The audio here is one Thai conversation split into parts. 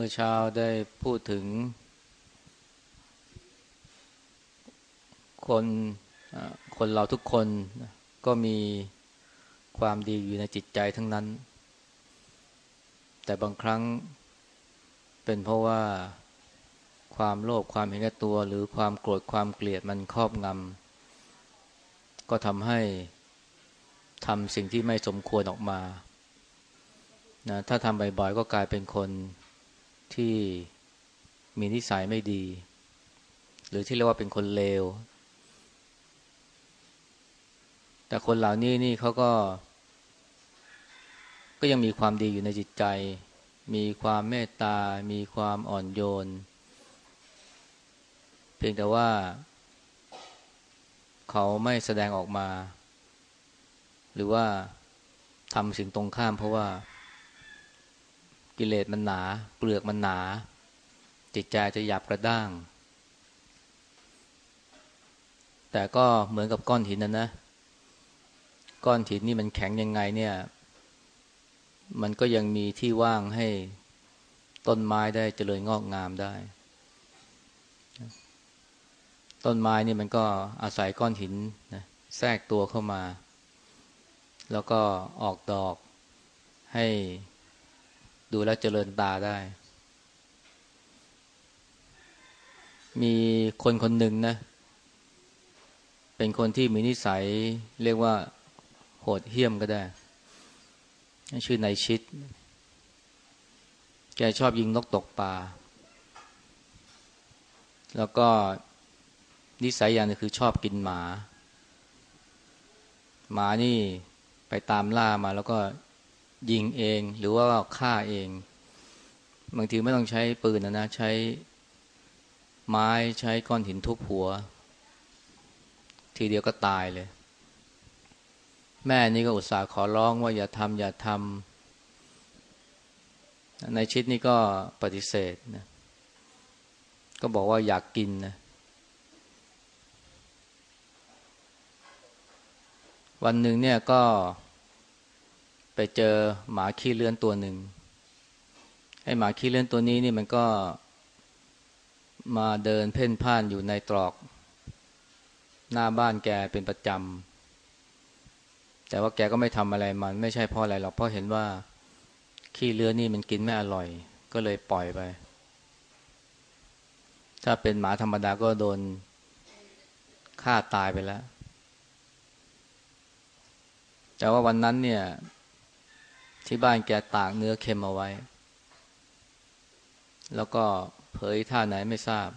เมื่อเช้าได้พูดถึง คนคนเราทุกคนก็มีความดีอยู่ในจิตใจทั้งนั้น แต่บางครั้งเป็นเพราะว่าความโลภความเห็นแก่ตัว หรือความโกรธความเกลียดมันครอบงำก็ทำให้ทำสิ่งที่ไม่สมควรออกมานะถ้าทำบ่อยๆก็กลายเป็นคน ที่มีนิสัยไม่ดี หรือที่เรียกว่าเป็นคนเลว แต่คนเหล่านี้นี่เขาก็ ก็ยังมีความดีอยู่ในจิตใจ มีความเมตตา มีความอ่อนโยน เพียงแต่ว่า เขาไม่แสดงออกมา หรือว่าทำสิ่งตรงข้ามเพราะว่า กิเลสมันหนา เปลือกมันหนา จิตใจจะหยาบกระด้าง แต่ก็เหมือนกับก้อนหินนะนะ ก้อนหินนี่มันแข็งยังไงเนี่ย มันก็ยังมีที่ว่างให้ต้นไม้ได้เจริญงอกงามได้ ต้นไม้นี่มันก็อาศัยก้อนหินนะแทรกตัวเข้ามา แล้วก็ออกดอกให้ ดูแลเจริญตาได้ มีคนคนหนึ่งนะ เป็นคนที่มีนิสัยเรียกว่า โหดเหี้ยมก็ได้ ชื่อนายชิด แกชอบยิงนกตกปลา แล้วก็นิสัยอย่างนึงคือชอบกินหมา หมานี่ไปตามล่ามาแล้วก็ ยิงเองหรือว่าฆ่าเอง บางทีไม่ต้องใช้ปืนนะนะ ใช้ไม้ใช้ก้อนหินทุบหัว ทีเดียวก็ตายเลย แม่นี่ก็อุตส่าห์ขอร้องว่าอย่าทำอย่าทำในชิดนี่ก็ปฏิเสธนะก็บอกว่าอยากกินนะวันหนึ่งเนี่ยก็ ไปเจอหมาขี้เลื่อนตัวหนึ่งไอ้หมาขี้เลื่อนตัวนี้นี่มันก็มาเดินเพ่นพ่านอยู่ในตรอก หน้าบ้านแกเป็นประจำ แต่ว่าแกก็ไม่ทำอะไรมัน ไม่ใช่เพราะอะไรหรอกเพราะเห็นว่า ขี้เลื่อนนี่มันกินไม่อร่อย ก็เลยปล่อยไป ถ้าเป็นหมาธรรมดาก็โดนฆ่าตายไปแล้ว แต่ว่าวันนั้นเนี่ย ที่บ้านแกตากเนื้อเค็มเอาไว้ แล้วก็เผยท่าไหนไม่ทราบ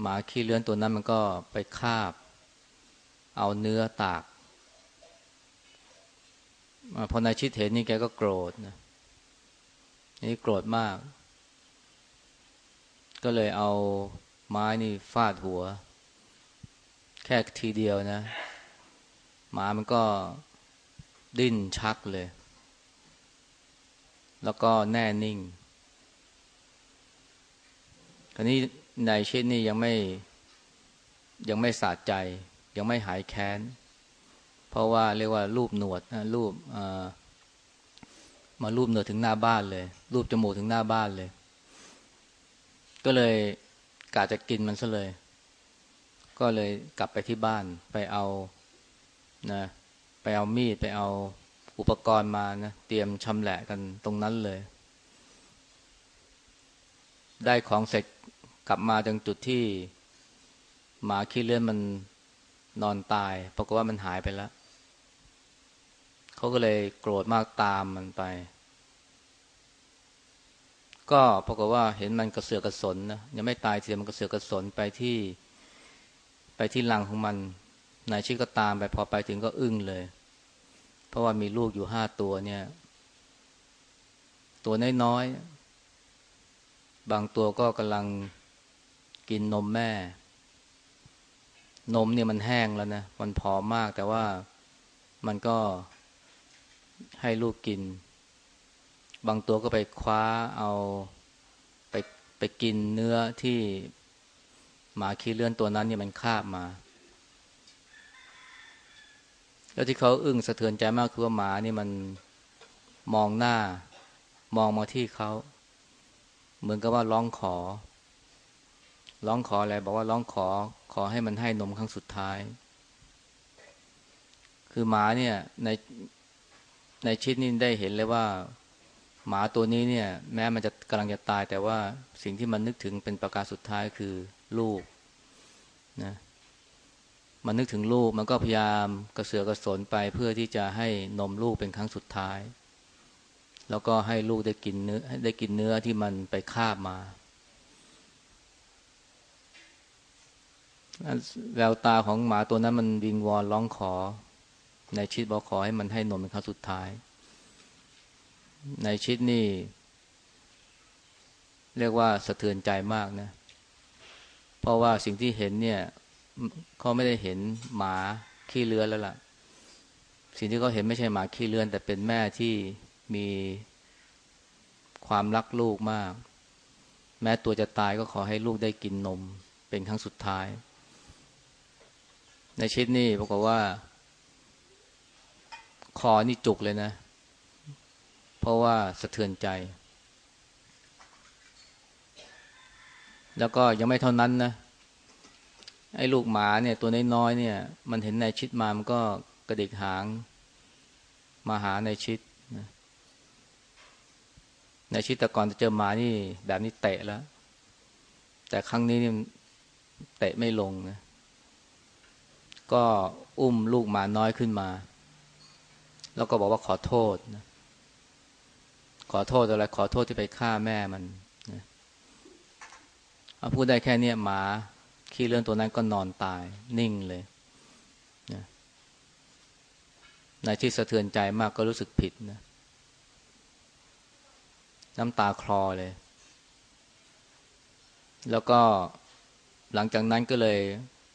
หมาขี้เลื้อนตัวนั้นมันก็ไปคาบ เอาเนื้อตากพอนายชิดเห็นนี่แกก็โกรธนะนี่โกรธมาก ก็เลยเอาไม้นี่ฟาดหัว แค่ทีเดียวนะ หมามันก็ดิ้นชักเลย แล้วก็แน่นิ่งคราวนี้นายเชิดนี่ยังไม่ยังไม่สะใจ ยังไม่หายแค้น เพราะว่าเรียกว่ารูปหนวดรูปมารูปหนวดถึงหน้าบ้านเลย รูปจมูกถึงหน้าบ้านเลย ก็เลยกาจะกินมันซะเลย ก็เลยกลับไปที่บ้านไปเอานะไปเอามีดไปเอา อุปกรณ์มานะเตรียมชำแหละกันตรงนั้นเลย ได้ของเสร็จกลับมาจังจุดที่ หมาขี้เลื่อนมันนอนตายปรากฏว่ามันหายไปแล้วเขาก็เลยโกรธมากตามมันไป ก็ปรากฏว่าเห็นมันกระเสือกกระสนนะยังไม่ตายเสียมันกระเสือกกระสนไปที่ ไปที่ลังของมันนายชิก็ตามไปพอไปถึงก็อึ้งเลย เพราะว่ามีลูกอยู่ห้าตัวเนี่ย ตัวน้อยๆ บางตัวก็กำลังกินนมแม่ นมเนี่ยมันแห้งแล้วนะ มันผอมมากแต่ว่ามันก็ให้ลูกกิน บางตัวก็ไปคว้าเอาไปไปกินเนื้อที่หมาขี้เลื่อนตัวนั้นเนี่ยมันคาบมา แล้วที่เขาอึ้งสะเทือนใจมากคือว่าหมานี่มันมองหน้ามองมาที่เขาเหมือนกับว่าร้องขอ ร้องขออะไรบอกว่าร้องขอ ขอให้มันให้นมครั้งสุดท้าย คือหมาเนี่ยในในชิดนี่ได้เห็นเลยว่า หมาตัวนี้เนี่ย แม้มันจะกำลังจะตาย แต่ว่าสิ่งที่มันนึกถึงเป็นประการสุดท้ายคือลูกนะ มันนึกถึงลูกมันก็พยายามกระเสือกกระสนไปเพื่อที่จะให้นมลูกเป็นครั้งสุดท้าย แล้วก็ให้ลูกได้กินเนื้อได้กินเนื้อที่มันไปคาบมาแววตาของหมาตัวนั้นมันวิงวอนร้องขอ ในชิดบอกขอให้มันให้นมเป็นครั้งสุดท้าย ในชิดนี่ เรียกว่าสะเทือนใจมากนะ เพราะว่าสิ่งที่เห็นเนี่ย เขาไม่ได้เห็นหมาขี้เลือนแล้วล่ะ สิ่งที่เขาเห็นไม่ใช่หมาขี้เลือน แต่เป็นแม่ที่มีความรักลูกมาก แม้ตัวจะตายก็ขอให้ลูกได้กินนม เป็นครั้งสุดท้าย ในชิดนี่บอกว่า คอนี่จุกเลยนะ เพราะว่าสะเทือนใจ แล้วก็ยังไม่เท่านั้นนะ ไอ้ลูกหมาเนี่ยตัวน้อยๆเนี่ย มันเห็นนายชิดมามันก็กระดิกหาง มาหานายชิดนะนายชิดแต่ก่อนจะเจอหมานี่ แบบนี้เตะแล้ว แต่ครั้งนี้นี่เตะไม่ลงนะก็อุ้มลูกหมาน้อยขึ้นมา แล้วก็บอกว่าขอโทษนะขอโทษอะไร ขอโทษที่ไปฆ่าแม่มันนะพูดได้แค่นี้หมา ขี้เลื่อนตัวนั้นก็นอนตาย นิ่งเลยนะนที่สะเทือนใจมากก็รู้สึกผิดนะ น้ำตาคลอเลย แล้วก็หลังจากนั้นก็เลย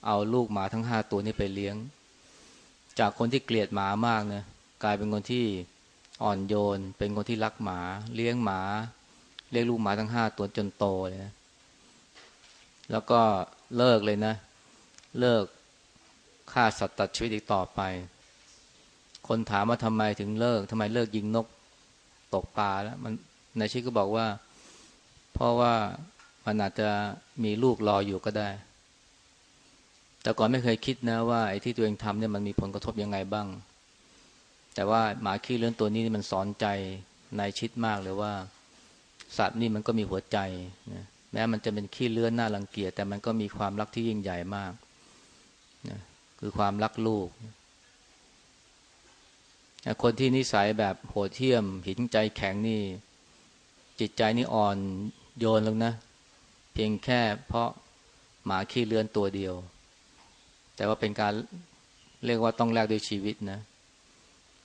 เอาลูกหมาทั้งห้าตัวนี้ไปเลี้ยง จากคนที่เกลียดหมามากนะกลายเป็นคนที่อ่อนโยน เป็นคนที่รักหมา เลี้ยงหมา เลี้ยงลูกหมาทั้งห้าตัวจนโตเลยนะ แล้วก็ เลิกเลยนะ เลิกฆ่าสัตว์ตัดชีวิตอีกต่อไป คนถามว่าทำไมถึงเลิกทำไมเลิกยิงนกตกปลาแล้วมันนายชิก็บอกว่า เพราะว่ามันอาจจะมีลูกรออยู่ก็ได้ แต่ก่อนไม่เคยคิดนะว่าไอ้ที่ตัวเองทำเนี่ยมันมีผลกระทบยังไงบ้าง แต่ว่าหมาขี้เลื่อนตัวนี้มันสอนใจนายชิดมากเลยว่า สัตว์นี่มันก็มีหัวใจนะ แม้มันจะเป็นขี้เลื่อนหน้ารังเกียจแต่มันก็มีความรักที่ยิ่งใหญ่มากนะคือความรักลูก คนที่นิสัยแบบโหดเที่ยม หินใจแข็งนี่ จิตใจนี่อ่อนโยนลงนะ เพียงแค่เพราะหมาขี้เลื่อนตัวเดียว แต่ว่าเป็นการเรียกว่าต้องแลกด้วยชีวิตนะ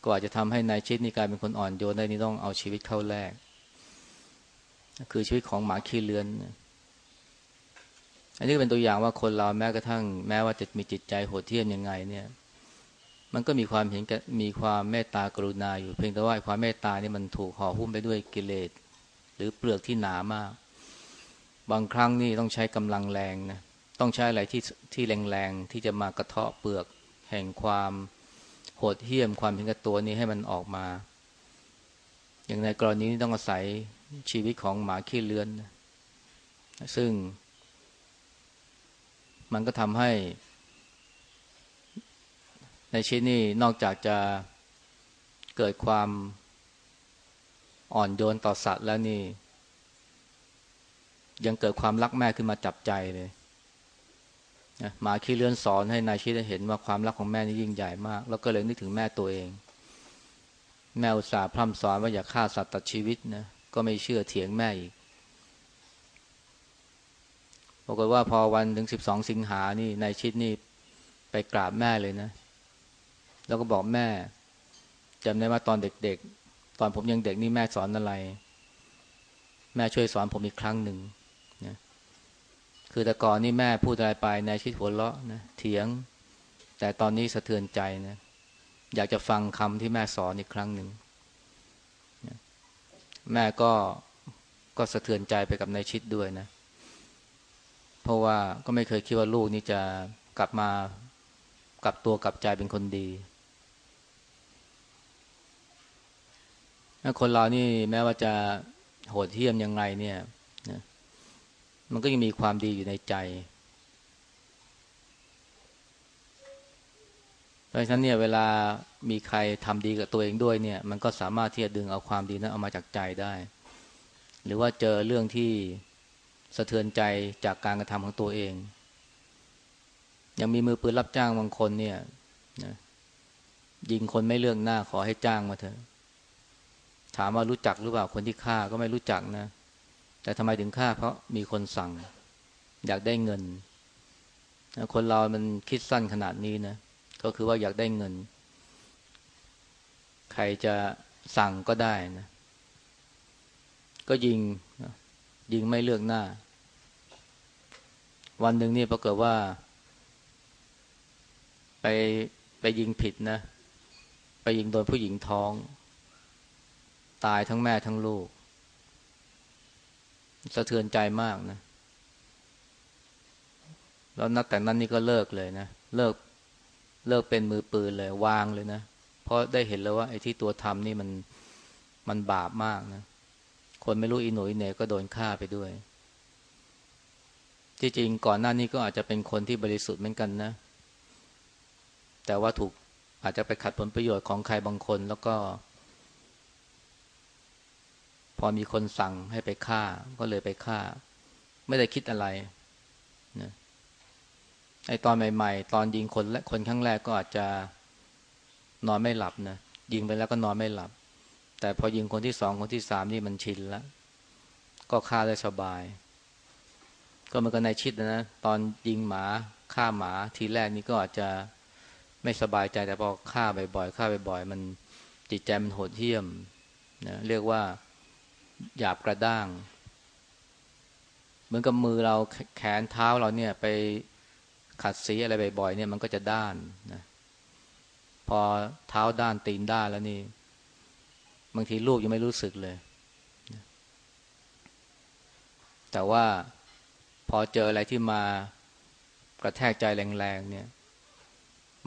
กว่าจะทำให้นายชิดนี่กลายเป็นคนอ่อนโยนได้นี่ต้องเอาชีวิตเข้าแลกคือชีวิตของหมาขี้เลือน อันนี้เป็นตัวอย่างว่าคนเราแม้กระทั่ง แม้ว่าจะมีจิตใจโหดเหี้ยมยังไงเนี่ย มันก็มีความเห็นมีความเมตตากรุณาอยู่เพียงแต่ว่าความเมตตานี่มันถูกห่อหุ้มไปด้วยกิเลสหรือเปลือกที่หนามาก บางครั้งนี่ต้องใช้กำลังแรงนะต้องใช้อะไรที่ที่แรงๆที่จะมากระเทาะเปลือกแห่งความโหดเหี้ยมความเห็นกับตัวนี้ให้มันออกมา อย่างในกรณีนี้ต้องอาศัยชีวิตของหมาขี้เลือน ซึ่ง มันก็ทำให้ ในชิ้นนี้นอกจากจะเกิดความอ่อนโยนต่อสัตว์แล้วนี่ ยังเกิดความรักแม่ขึ้นมาจับใจเลยหมาขี้เลื่อนสอนให้นายชีได้เห็นว่าความรักของแม่นี่ยิ่งใหญ่มาก แล้วก็เลยนึกถึงแม่ตัวเอง แม่อุตส่าห์พร่ำสอนว่าอย่าฆ่าสัตว์ตัดชีวิตนะก็ไม่เชื่อเถียงแม่อีก รากฏว่าพอวันถึงสิบสองสิงหานี่นายชิดนี่ไปกราบแม่เลยนะ แล้วก็บอกแม่จำได้ว่าตอนเด็กๆ ตอนผมยังเด็กนี่แม่สอนอะไร แม่ช่วยสอนผมอีกครั้งหนึ่งนะคือแต่ก่อนนี่แม่พูดอะไรไปนายชิดหัวเราะนะเถียง แต่ตอนนี้สะเทือนใจนะอยากจะฟังคำที่แม่สอนอีกครั้งหนึ่งแม่ก็ก็สะเทือนใจไปกับนายชิดด้วยนะเพราะว่าก็ไม่เคยคิดว่าลูกนี่จะกลับมากลับตัวกลับใจเป็นคนดีคนเรานี่แม้ว่าจะโหดเหี้ยมยังไงเนี่ยมันก็ยังมีความดีอยู่ในใจ เพราะฉะนั้นเนี่ยเวลามีใครทำดีกับตัวเองด้วยเนี่ย มันก็สามารถที่จะดึงเอาความดีนั้นเอามาจากใจได้ หรือว่าเจอเรื่องที่ สะเทือนใจจากการกระทำของตัวเอง ยังมีมือปืนรับจ้างบางคนเนี่ยนะยิงคนไม่เลือกหน้าขอให้จ้างมาเถอะ ถามว่ารู้จักหรือเปล่าคนที่ฆ่าก็ไม่รู้จักนะ แต่ทำไมถึงฆ่าเพราะมีคนสั่ง อยากได้เงิน คนเรามันคิดสั้นขนาดนี้นะ ก็คือว่าอยากได้เงิน ใครจะสั่งก็ได้นะ ก็ยิง ยิงไม่เลือกหน้า วันหนึ่งนี่ปรากฏว่า ไปไปยิงผิดนะ ไปยิงโดนผู้หญิงท้อง ตายทั้งแม่ทั้งลูก สะเทือนใจมากนะ แล้วนับแต่นั้นนี่ก็เลิกเลยนะ เลิกเลิกเป็นมือปืนเลยวางเลยนะ เพราะได้เห็นแล้วว่าไอ้ที่ตัวทำนี่มันมันบาปมากนะ คนไม่รู้อีหนุ่ยเนก็โดนฆ่าไปด้วย ที่จริงก่อนหน้านี้ก็อาจจะเป็นคนที่บริสุทธิ์เหมือนกันนะ แต่ว่าถูกอาจจะไปขัดผลประโยชน์ของใครบางคนแล้วก็ พอมีคนสั่งให้ไปฆ่า ก็เลยไปฆ่า ไม่ได้คิดอะไรนะไอตอนใหม่ ๆ ตอนยิงคนและคนครั้งแรกก็อาจจะนอนไม่หลับนะยิงไปแล้วก็นอนไม่หลับ แต่พอยิงคนที่สองคนที่สามนี่มันชินแล้ว ก็ฆ่าได้สบาย ก็มันก็ในชิดนะ ตอนยิงหมาฆ่าหมาทีแรกนี่ก็อาจจะไม่สบายใจแต่พอฆ่าบ่อยๆฆ่าบ่อยๆมันจิตใจมันโหดเหี้ยมนะเรียกว่าหยาบกระด้าง เหมือนกับมือเราแขนเท้าเราเนี่ยไปขัดสีอะไรบ่อยๆเนี่ยมันก็จะด้านนะพอเท้าด้านตีนด้านแล้วนี่ บางทีลูกยังไม่รู้สึกเลย แต่ว่าพอเจออะไรที่มากระแทกใจแรงๆเนี่ย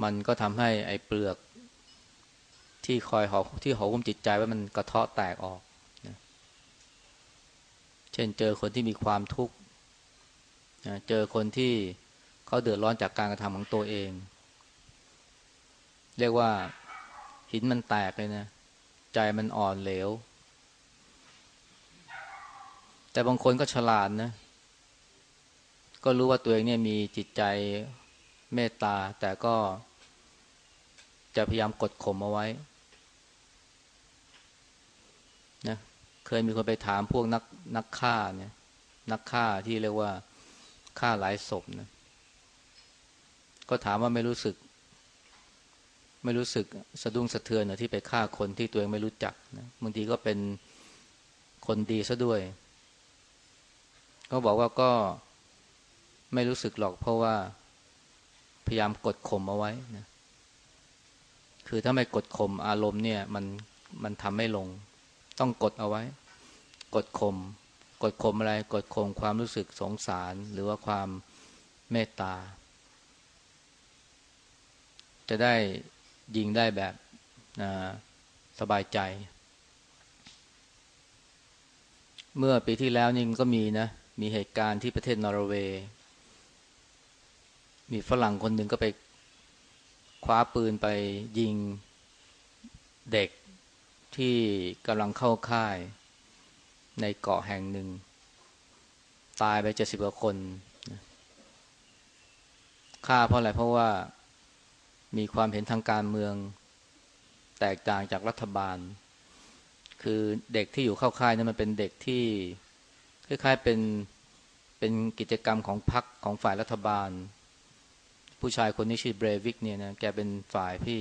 มันก็ทำให้ไอ้เปลือก ที่คอยหอที่หอคุ้มจิตใจว่ามันกระเทาะแตกออกนะเช่นเจอคนที่มีความทุกข์นะเจอคนที่เขาเดือดร้อนจากการกระทำของตัวเอง เรียกว่าหินมันแตกเลยนะ ใจมันอ่อนเหลว แต่บางคนก็ฉลาดนะ ก็รู้ว่าตัวเองเนี่ยมีจิตใจเมตตา แต่ก็จะพยายามกดข่มเอาไว้นะเคยมีคนไปถามพวกนักนักฆ่าเนี่ย นักฆ่าที่เรียกว่าฆ่าหลายศพนะก็ถามว่าไม่รู้สึก ไม่รู้สึกสะดุ้งสะเทือนนะที่ไปฆ่าคนที่ตัวเองไม่รู้จักนะบางทีก็เป็นคนดีซะด้วยก็บอกว่าก็ไม่รู้สึกหรอกเพราะว่าพยายามกดข่มเอาไว้นะคือถ้าไม่กดข่มอารมณ์เนี่ย มันมันทำไม่ลง ต้องกดเอาไว้ กดข่มกดข่มอะไรกดข่มความรู้สึกสงสารหรือว่าความเมตตา จะได้ ยิงได้แบบสบายใจ เมื่อปีที่แล้วนี่ก็มีนะ มีเหตุการณ์ที่ประเทศนอร์เวย์ มีฝรั่งคนหนึ่งก็ไปคว้าปืนไปยิงเด็กที่กำลังเข้าค่ายในเกาะแห่งหนึ่ง ตายไปเจ็ดสิบกว่าคน ฆ่าเพราะอะไรเพราะว่า มีความเห็นทางการเมืองแตกต่างจากรัฐบาล คือเด็กที่อยู่เข้าค่ายนั้นมันเป็นเด็กที่คล้ายๆเป็นเป็นกิจกรรมของพรรคของฝ่ายรัฐบาล ผู้ชายคนนี้ชื่อเบรวิกเนี่ยนะแกเป็นฝ่ายที่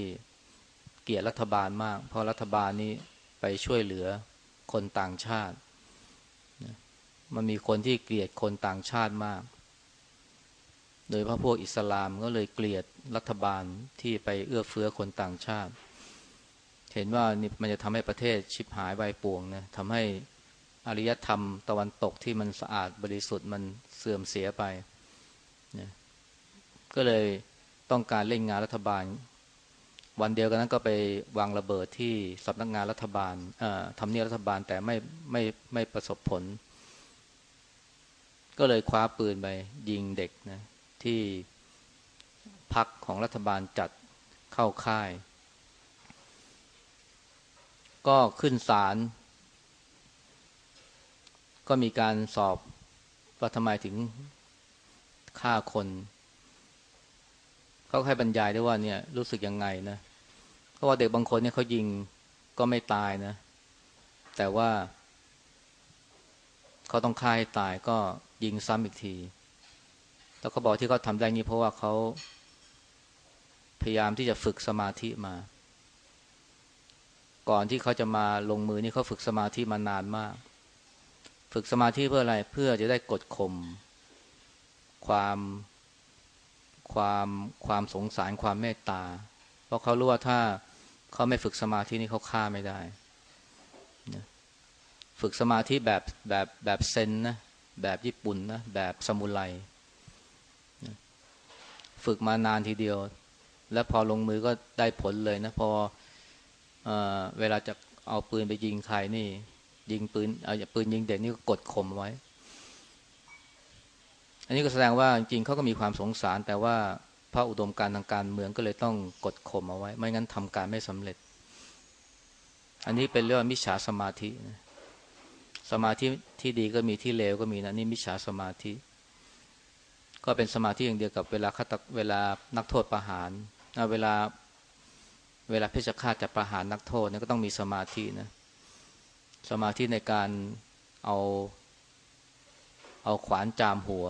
เกลียดรัฐบาลมาก เพราะรัฐบาลนี้ไปช่วยเหลือคนต่างชาติ มันมีคนที่เกลียดคนต่างชาติมาก โดยพระพวกอิสลามก็เลยเกลียดรัฐบาลที่ไปเอื้อเฟื้อคนต่างชาติ เห็นว่านี่มันจะทำให้ประเทศชิบหายใบป่วงนะทำให้อารยธรรมตะวันตกที่มันสะอาดบริสุทธิ์มันเสื่อมเสียไปนะก็เลยต้องการเล่นงานรัฐบาล วันเดียวกันนั้นก็ไปวางระเบิดที่สำนักงานรัฐบาลทำเนียบรัฐบาลแต่ไม่ไม่ไม่ประสบผล ก็เลยคว้าปืนไปยิงเด็กนะ ที่พักของรัฐบาลจัดเข้าค่าย ก็ขึ้นศาลก็มีการสอบว่าทำไมถึงฆ่าคน เขาให้บรรยายได้ว่าเนี่ยรู้สึกยังไงนะเพราะว่าเด็กบางคนเนี่ยเขายิงก็ไม่ตายนะ แต่ว่า เขาต้องฆ่าให้ตายก็ยิงซ้ำอีกที แล้วเขาบอกที่เขาทำได้นี้เพราะว่าเขาพยายามที่จะฝึกสมาธิมา ก่อนที่เขาจะมาลงมือนี่เขาฝึกสมาธิมานานมาก ฝึกสมาธิเพื่ออะไร เพื่อจะได้กดข่มความความความสงสารความเมตตา เพราะเขารู้ว่าถ้าเขาไม่ฝึกสมาธินี่เขาฆ่าไม่ได้ ฝึกสมาธิแบบแบบแบบเซนนะ แบบญี่ปุ่นนะ แบบสมุไร ฝึกมานานทีเดียว แล้วพอลงมือก็ได้ผลเลยนะพอเอเวลาจะเอาปืนไปยิงใครนี่ ยิงปืนเอาปืนยิงเด็กนี่ก็กดข่มไว้ อันนี้ก็แสดงว่าจริงเขาก็มีความสงสาร แต่ว่าพระอุดมการทางการเมืองก็เลยต้องกดข่มเอาไว้ ไม่งั้นทำการไม่สำเร็จ อันนี้เป็นเรื่องมิจฉาสมาธินะสมาธิที่ดีก็มีที่เลวก็มีนะนี่มิจฉาสมาธิ ก็เป็นสมาธิอย่างเดียวกับเวลาฆาตเวลานักโทษประหารเวลาเวลาเพชฌฆาตจะประหารนักโทษเนี่ยก็ต้องมีสมาธินะสมาธิในการเอาเอาขวานจามหัว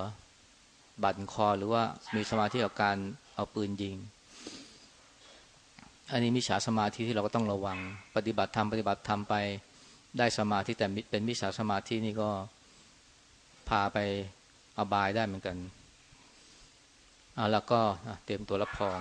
บั่นคอหรือว่ามีสมาธิกับการเอาปืนยิง อันนี้มิจฉาสมาธิที่เราก็ต้องระวัง ปฏิบัติธรรมปฏิบัติธรรมไปได้สมาธิแต่เป็นมิจฉาสมาธินี่ก็พาไปอบายได้เหมือนกัน แล้วก็เตรียมตัวรับพร